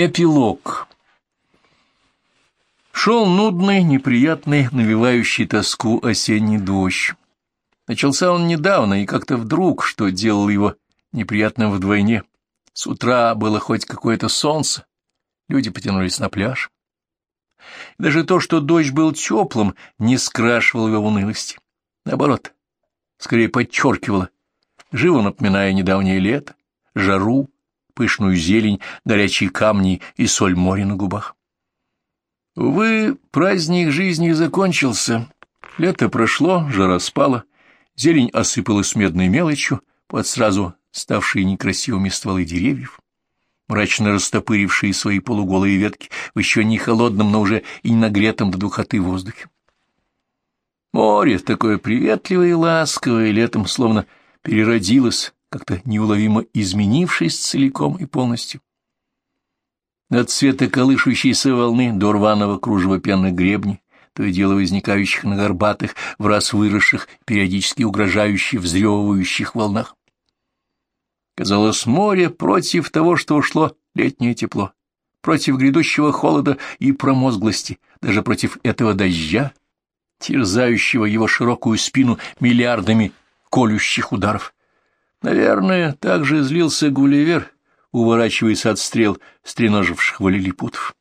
Эпилог. Шел нудный, неприятный, навевающий тоску осенний дождь. Начался он недавно, и как-то вдруг, что делало его неприятным вдвойне. С утра было хоть какое-то солнце, люди потянулись на пляж. Даже то, что дождь был теплым, не скрашивало его унылости. Наоборот, скорее подчеркивало, живо напоминая недавнее лето, жару, пышную зелень, горячие камни и соль моря на губах. Увы, праздник жизни закончился. Лето прошло, жара спала, зелень осыпалась медной мелочью под сразу ставшие некрасивыми стволы деревьев, мрачно растопырившие свои полуголые ветки в еще не холодном, но уже и не нагретом до духоты воздухе. Море, такое приветливое и ласковое, летом словно переродилось, как-то неуловимо изменившись целиком и полностью. От цвета колышущейся волны до рваного кружева пенных гребней, то и дело возникающих на горбатых, в раз выросших, периодически угрожающих, взрёвывающих волнах. Казалось, море против того, что ушло летнее тепло, против грядущего холода и промозглости, даже против этого дождя, терзающего его широкую спину миллиардами колющих ударов. Наверное, так же злился Гулливер, уворачиваясь от стрел стреноживших валилипутов.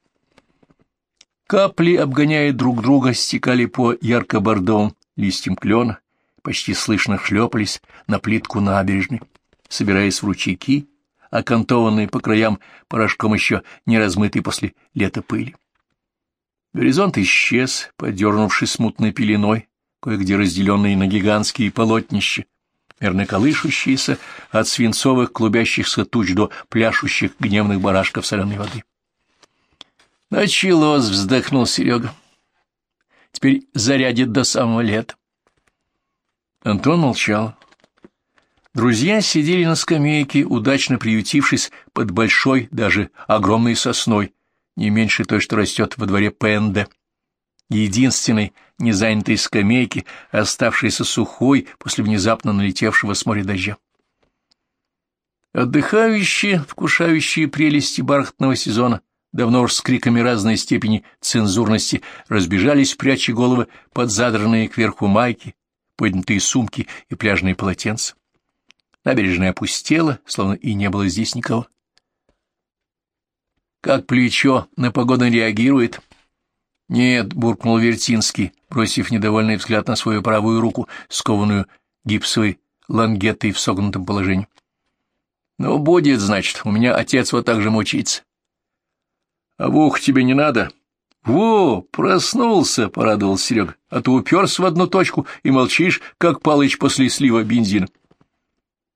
Капли, обгоняя друг друга, стекали по ярко-бордовым листьям клена, почти слышно шлепались на плитку набережной, собираясь в ручейки, окантованные по краям порошком еще не размытый после лета пыли. Горизонт исчез, подернувшись смутной пеленой, кое-где разделенные на гигантские полотнища, мерно колышущиеся от свинцовых клубящихся туч до пляшущих гневных барашков соленой воды. «Началось!» — вздохнул Серега. «Теперь зарядит до самого лета». Антон молчал. Друзья сидели на скамейке, удачно приютившись под большой, даже огромной сосной, не меньше той, что растет во дворе ПНД единственной незанятой скамейки, оставшейся сухой после внезапно налетевшего с моря дождя. Отдыхающие, вкушающие прелести бархатного сезона, давно уж с криками разной степени цензурности, разбежались, пряча головы под задранные кверху майки, поднятые сумки и пляжные полотенца. Набережная опустела, словно и не было здесь никого. Как плечо на погоду реагирует, «Нет», — буркнул Вертинский, бросив недовольный взгляд на свою правую руку, скованную гипсовой лангетой в согнутом положении. «Ну, будет, значит, у меня отец вот так же мучится». «А в ухо тебе не надо?» «Во, проснулся!» — порадовал Серега. «А ты уперся в одну точку и молчишь, как Палыч после слива бензина».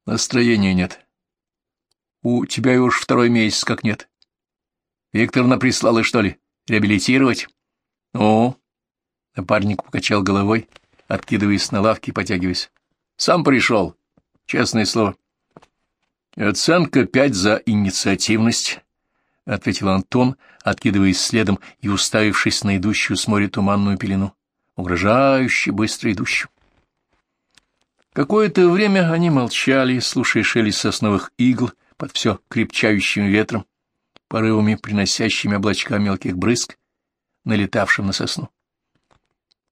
«Настроения нет. У тебя и уж второй месяц как нет. Викторовна прислала, что ли, реабилитировать?» — Ну? — напарник покачал головой, откидываясь на лавке и потягиваясь. — Сам пришел, честное слово. — Оценка пять за инициативность, — ответил Антон, откидываясь следом и уставившись на идущую с моря туманную пелену, угрожающе быстро идущую. Какое-то время они молчали, слушая шелест сосновых игл под все крепчающим ветром, порывами, приносящими облачка мелких брызг, налетавшим на сосну.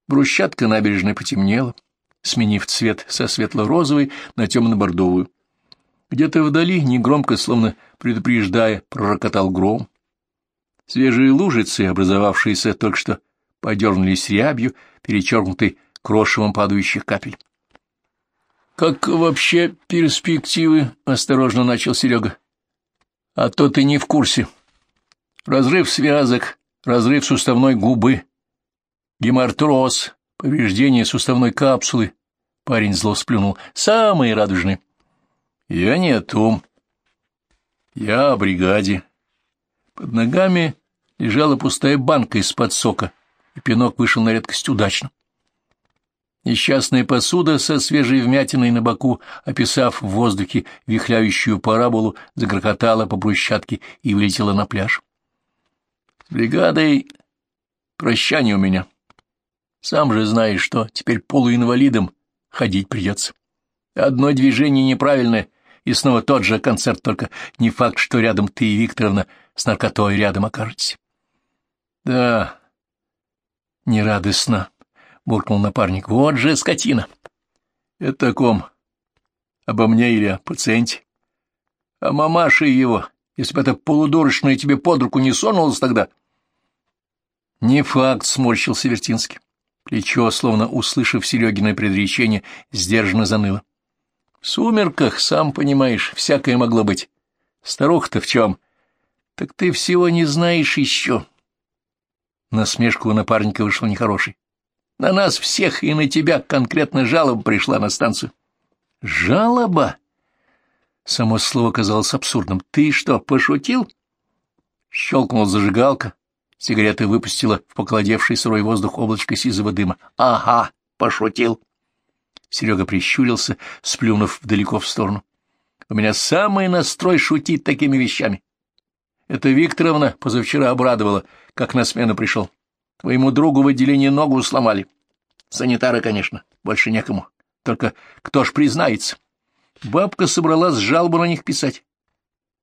Брусчатка набережной потемнела, сменив цвет со светло-розовой на темно-бордовую. Где-то вдали, негромко, словно предупреждая, пророкотал гром. Свежие лужицы, образовавшиеся только что, подернулись рябью, перечеркнутой крошевом падающих капель. — Как вообще перспективы? — осторожно начал Серега. — А то ты не в курсе. Разрыв связок, разрыв суставной губы, гемартроз, повреждение суставной капсулы. Парень зло сплюнул. Самые радужные. Я не о том. Я о бригаде. Под ногами лежала пустая банка из-под сока, и пинок вышел на редкость удачно. Несчастная посуда со свежей вмятиной на боку, описав в воздухе вихляющую параболу, загрохотала по брусчатке и вылетела на пляж бригадой прощание у меня. Сам же знаешь, что теперь полуинвалидом ходить придется. Одно движение неправильное, и снова тот же концерт, только не факт, что рядом ты и Викторовна с наркотой рядом окажетесь. — Да, нерадостно, — буркнул напарник. — Вот же скотина! — Это ком? Обо мне или о пациенте? — А мамаше его, если бы это полудурочное тебе под руку не сунулось тогда. — Не факт, — сморщился Вертинский. Плечо, словно услышав Серегиное предречение, сдержанно заныло. — В сумерках, сам понимаешь, всякое могло быть. Старуха-то в чем? — Так ты всего не знаешь еще. Насмешка у напарника вышла нехорошей. На нас всех и на тебя конкретно жалоба пришла на станцию. — Жалоба? Само слово казалось абсурдным. — Ты что, пошутил? Щелкнула зажигалка. Сигарета выпустила в покладевший сырой воздух облачко сизого дыма. — Ага, пошутил. Серега прищурился, сплюнув далеко в сторону. — У меня самый настрой шутить такими вещами. Это Викторовна позавчера обрадовала, как на смену пришел. Твоему другу в отделении ногу сломали. Санитары, конечно, больше некому. Только кто ж признается? Бабка собралась жалобу на них писать.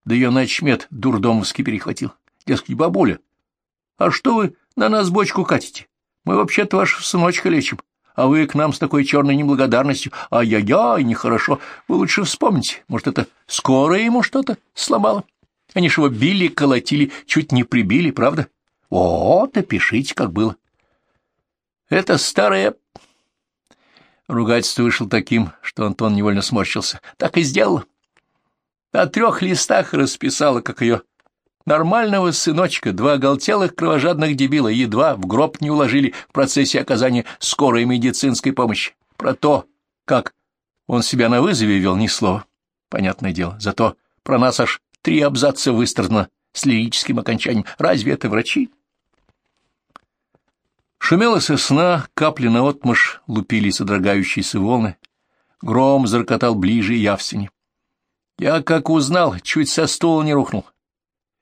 Да ее начмет дурдомовский перехватил. Дескать, бабуля, а что вы на нас бочку катите? Мы вообще-то вашего сыночка лечим, а вы к нам с такой черной неблагодарностью. Ай-яй-яй, нехорошо. Вы лучше вспомните, может, это скоро ему что-то сломало? Они ж его били, колотили, чуть не прибили, правда? Вот, опишите, как было. Это старое... Ругательство вышло таким, что Антон невольно сморщился. Так и сделала. На трех листах расписала, как ее нормального сыночка, два оголтелых кровожадных дебила едва в гроб не уложили в процессе оказания скорой медицинской помощи. Про то, как он себя на вызове вел, ни слова. Понятное дело. Зато про нас аж Три абзаца выстрадано с лирическим окончанием. Разве это врачи? Шумела сосна, капли наотмашь лупили содрогающиеся волны. Гром заркотал ближе и явственнее. Я, как узнал, чуть со стула не рухнул.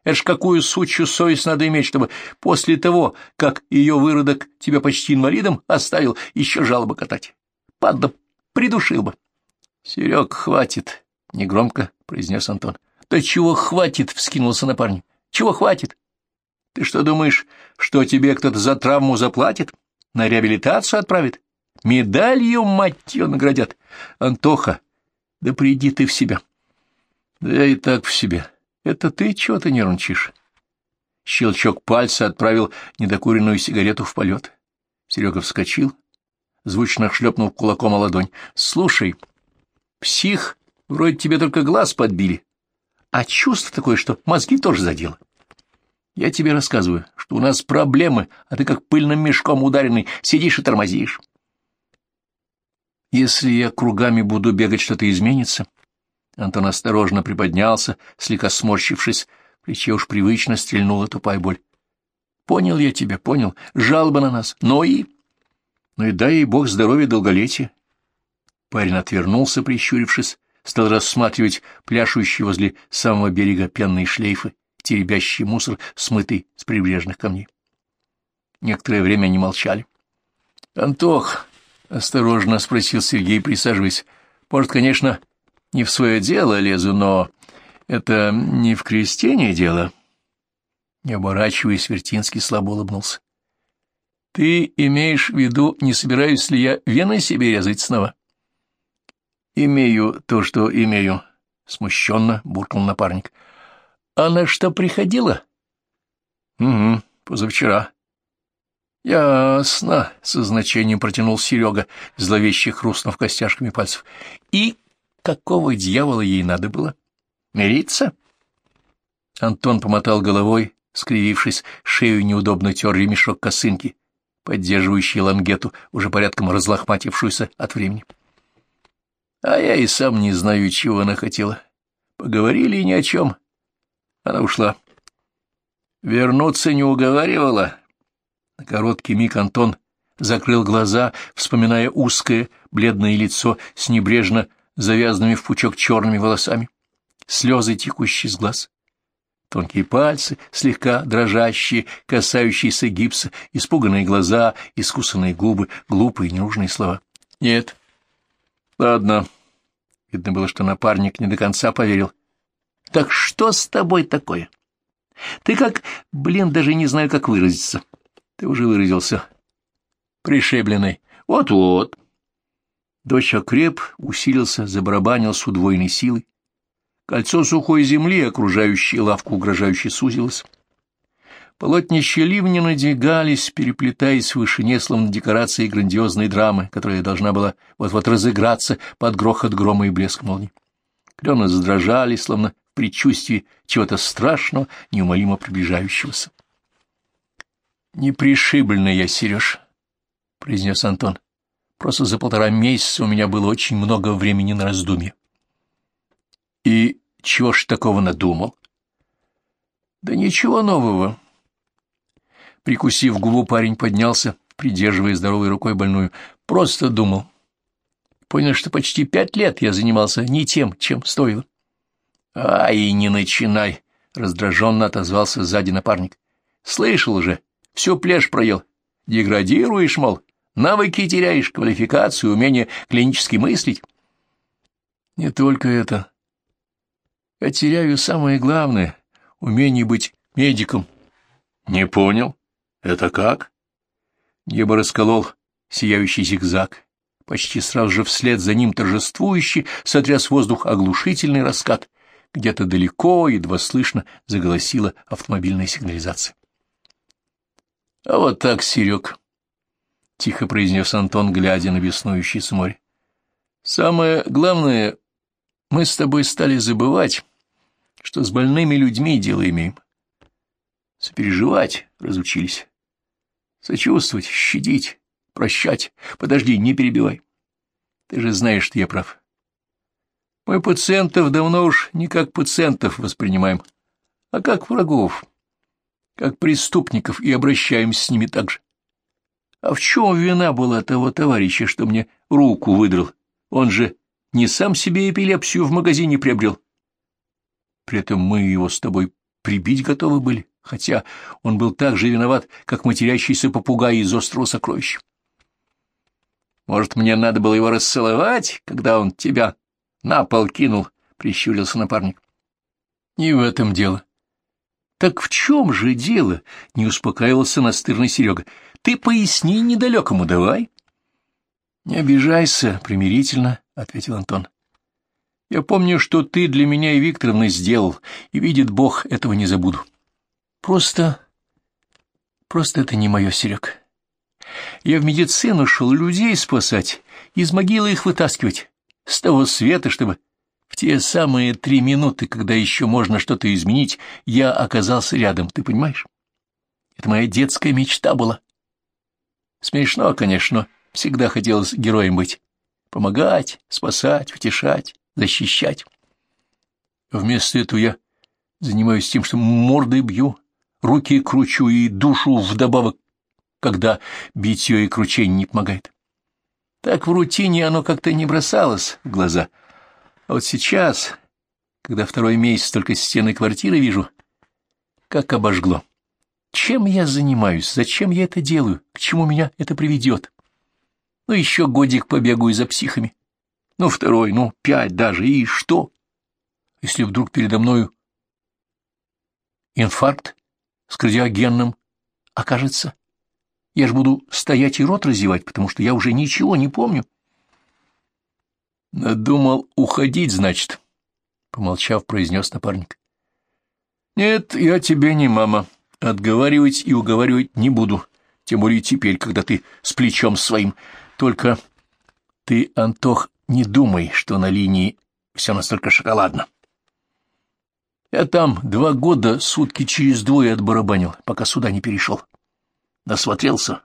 Это ж какую сучью совесть надо иметь, чтобы после того, как ее выродок тебя почти инвалидом оставил, еще жалобы катать. Падда придушил бы. — Серег, хватит, — негромко произнес Антон. — Да чего хватит? — вскинулся напарник. — Чего хватит? Ты что думаешь, что тебе кто-то за травму заплатит? На реабилитацию отправит? Медалью, мать ее, наградят. Антоха, да приди ты в себя. Да я и так в себе. Это ты чего ты нервничаешь? Щелчок пальца отправил недокуренную сигарету в полет. Серега вскочил, звучно шлепнул кулаком о ладонь. — Слушай, псих, вроде тебе только глаз подбили, а чувство такое, что мозги тоже задело. Я тебе рассказываю, что у нас проблемы, а ты как пыльным мешком ударенный сидишь и тормозишь. Если я кругами буду бегать, что-то изменится? Антон осторожно приподнялся, слегка сморщившись, плече уж привычно стрельнула тупая боль. Понял я тебя, понял. Жалоба на нас. Но и... Ну и дай ей бог здоровья долголетия. Парень отвернулся, прищурившись, стал рассматривать пляшущие возле самого берега пенные шлейфы, теребящий мусор, смытый с прибрежных камней. Некоторое время они молчали. — Антох, — осторожно спросил Сергей, присаживаясь, — может, конечно, не в свое дело лезу, но это не в крестение дело. Не оборачиваясь, Вертинский слабо улыбнулся. — Ты имеешь в виду, не собираюсь ли я вены себе резать снова? — «Имею то, что имею», — смущенно буркнул напарник. «Она что, приходила?» «Угу, позавчера». «Ясно», — со значением протянул Серега, зловеще хрустнув костяшками пальцев. «И какого дьявола ей надо было? Мириться?» Антон помотал головой, скривившись, шею неудобно тер ремешок косынки, поддерживающий лангету, уже порядком разлохматившуюся от времени. А я и сам не знаю, чего она хотела. Поговорили ни о чем. Она ушла. Вернуться не уговаривала. На короткий миг Антон закрыл глаза, вспоминая узкое, бледное лицо с небрежно завязанными в пучок черными волосами, слезы, текущие с глаз. Тонкие пальцы, слегка дрожащие, касающиеся гипса, испуганные глаза, искусанные губы, глупые ненужные слова. Нет. Ладно. Видно было, что напарник не до конца поверил. — Так что с тобой такое? Ты как, блин, даже не знаю, как выразиться. Ты уже выразился. Пришибленный. Вот-вот. Дождь окреп, усилился, забарабанил с удвоенной силой. Кольцо сухой земли, окружающее лавку, угрожающе сузилось. Полотнища ливня надвигались, переплетаясь в вышине, словно декорации грандиозной драмы, которая должна была вот-вот разыграться под грохот грома и блеск молний. Клены задрожали, словно в предчувствии чего-то страшного, неумолимо приближающегося. — Не пришибленный я, Сереж, — произнес Антон. — Просто за полтора месяца у меня было очень много времени на раздумье. — И чего ж такого надумал? — Да ничего нового. Прикусив губу, парень поднялся, придерживая здоровой рукой больную. Просто думал. Понял, что почти пять лет я занимался не тем, чем стоило. — Ай, не начинай! — раздраженно отозвался сзади напарник. — Слышал уже, всю плешь проел. Деградируешь, мол, навыки теряешь, квалификацию, умение клинически мыслить. — Не только это. Я теряю самое главное — умение быть медиком. — Не понял. «Это как?» Небо расколол сияющий зигзаг. Почти сразу же вслед за ним торжествующий сотряс воздух оглушительный раскат. Где-то далеко, едва слышно, заголосила автомобильная сигнализация. — А вот так, Серег, — тихо произнес Антон, глядя на беснующееся море. — Самое главное, мы с тобой стали забывать, что с больными людьми дело имеем. Сопереживать разучились. Сочувствовать, щадить, прощать. Подожди, не перебивай. Ты же знаешь, что я прав. Мы пациентов давно уж не как пациентов воспринимаем, а как врагов, как преступников, и обращаемся с ними так же. А в чем вина была того товарища, что мне руку выдрал? Он же не сам себе эпилепсию в магазине приобрел. При этом мы его с тобой прибить готовы были хотя он был так же виноват, как матерящийся попугай из острого сокровища. «Может, мне надо было его расцеловать, когда он тебя на пол кинул?» — прищурился напарник. «Не в этом дело». «Так в чем же дело?» — не успокаивался настырный Серега. «Ты поясни недалекому давай». «Не обижайся, примирительно», — ответил Антон. «Я помню, что ты для меня и Викторовны сделал, и, видит Бог, этого не забуду. Просто... просто это не мое, Серег. Я в медицину шел людей спасать, из могилы их вытаскивать, с того света, чтобы в те самые три минуты, когда еще можно что-то изменить, я оказался рядом, ты понимаешь? Это моя детская мечта была. Смешно, конечно, всегда хотелось героем быть. Помогать, спасать, утешать, защищать. Вместо этого я занимаюсь тем, что мордой бью, руки кручу и душу вдобавок, когда битье и кручение не помогает. Так в рутине оно как-то не бросалось в глаза. А вот сейчас, когда второй месяц только стены квартиры вижу, как обожгло. Чем я занимаюсь? Зачем я это делаю? К чему меня это приведет? Ну, еще годик побегаю за психами. Ну, второй, ну, пять даже. И что? Если вдруг передо мною инфаркт, с кардиогенным окажется. Я ж буду стоять и рот разевать, потому что я уже ничего не помню. Надумал уходить, значит, — помолчав, произнес напарник. Нет, я тебе не мама. Отговаривать и уговаривать не буду, тем более теперь, когда ты с плечом своим. Только ты, Антох, не думай, что на линии все настолько шоколадно. Я там два года сутки через двое отбарабанил, пока сюда не перешел. Насмотрелся.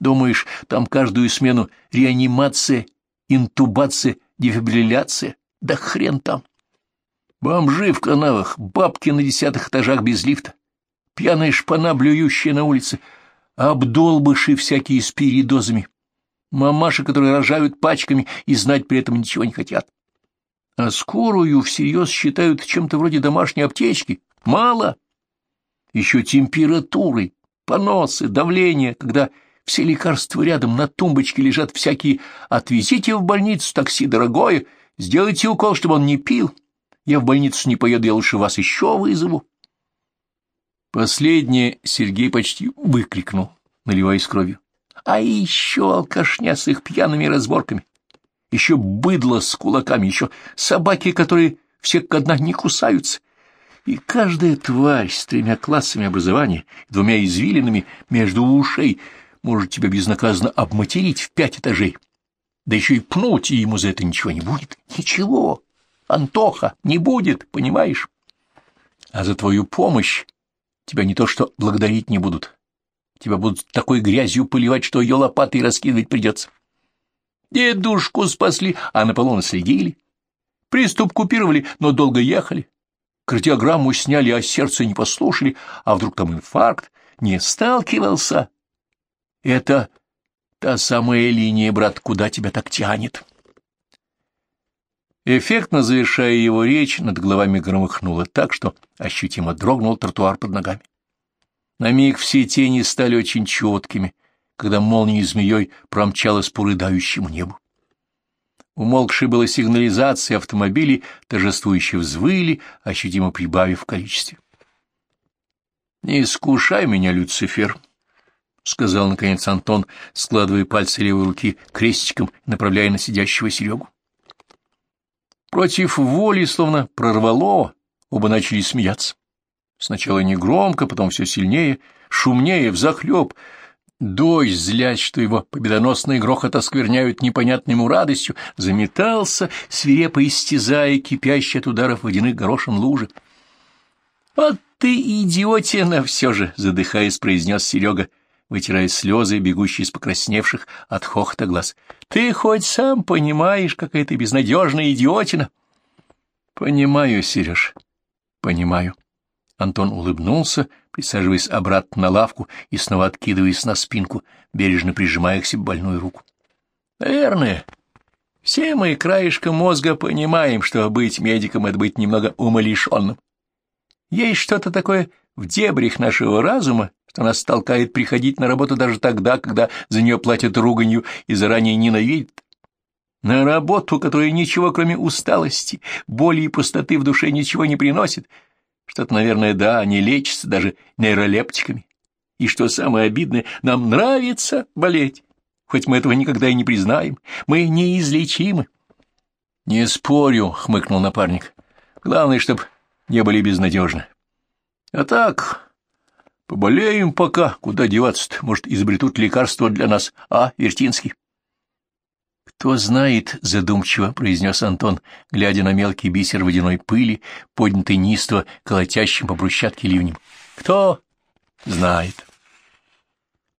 Думаешь, там каждую смену реанимация, интубация, дефибрилляция? Да хрен там. Бомжи в канавах, бабки на десятых этажах без лифта, пьяная шпана, блюющая на улице, обдолбыши всякие с передозами, мамаши, которые рожают пачками и знать при этом ничего не хотят. А скорую всерьез считают чем-то вроде домашней аптечки. Мало. Еще температуры, поносы, давление, когда все лекарства рядом на тумбочке лежат всякие «отвезите в больницу, такси дорогое, сделайте укол, чтобы он не пил, я в больницу не поеду, я лучше вас еще вызову». Последнее Сергей почти выкрикнул, наливаясь кровью. А еще алкашня с их пьяными разборками. Еще быдло с кулаками, еще собаки, которые все к одна не кусаются. И каждая тварь с тремя классами образования, двумя извилинами между ушей, может тебя безнаказанно обматерить в пять этажей. Да еще и пнуть, и ему за это ничего не будет. Ничего, Антоха, не будет, понимаешь? А за твою помощь тебя не то что благодарить не будут. Тебя будут такой грязью поливать, что ее лопатой раскидывать придется. Дедушку спасли, а на полу наследили. Приступ купировали, но долго ехали. Кардиограмму сняли, а сердце не послушали, а вдруг там инфаркт. Не сталкивался. Это та самая линия, брат, куда тебя так тянет. Эффектно завершая его речь, над головами громыхнуло так, что ощутимо дрогнул тротуар под ногами. На миг все тени стали очень четкими, когда молнией змеей промчалась по рыдающему небу. Умолкшей была сигнализация, автомобилей торжествующе взвыли, ощутимо прибавив в количестве. — Не искушай меня, Люцифер, — сказал, наконец, Антон, складывая пальцы левой руки крестиком направляя на сидящего Серегу. Против воли, словно прорвало, оба начали смеяться. Сначала негромко, потом все сильнее, шумнее, взахлеб, Дождь, злясь, что его победоносный грохот оскверняют непонятной радостью, заметался, свирепо истязая кипящий от ударов водяных горошин лужи. — Вот ты идиотина все же! — задыхаясь, произнес Серега, вытирая слезы, бегущие из покрасневших от хохота глаз. — Ты хоть сам понимаешь, какая ты безнадежная идиотина? — Понимаю, Сереж, понимаю. Антон улыбнулся, присаживаясь обратно на лавку и снова откидываясь на спинку, бережно прижимая к себе больную руку. — Наверное, все мы краешком мозга понимаем, что быть медиком — это быть немного умалишенным. Есть что-то такое в дебрях нашего разума, что нас толкает приходить на работу даже тогда, когда за нее платят руганью и заранее ненавидят. На работу, которая ничего, кроме усталости, боли и пустоты в душе ничего не приносит — что-то, наверное, да, не лечится даже нейролептиками. И что самое обидное, нам нравится болеть, хоть мы этого никогда и не признаем. Мы неизлечимы. — Не спорю, — хмыкнул напарник. — Главное, чтоб не были безнадежны. — А так, поболеем пока. Куда деваться-то? Может, изобретут лекарство для нас, а, Вертинский? — «Кто знает», — задумчиво произнес Антон, глядя на мелкий бисер водяной пыли, поднятый ниство колотящим по брусчатке ливнем. «Кто знает?»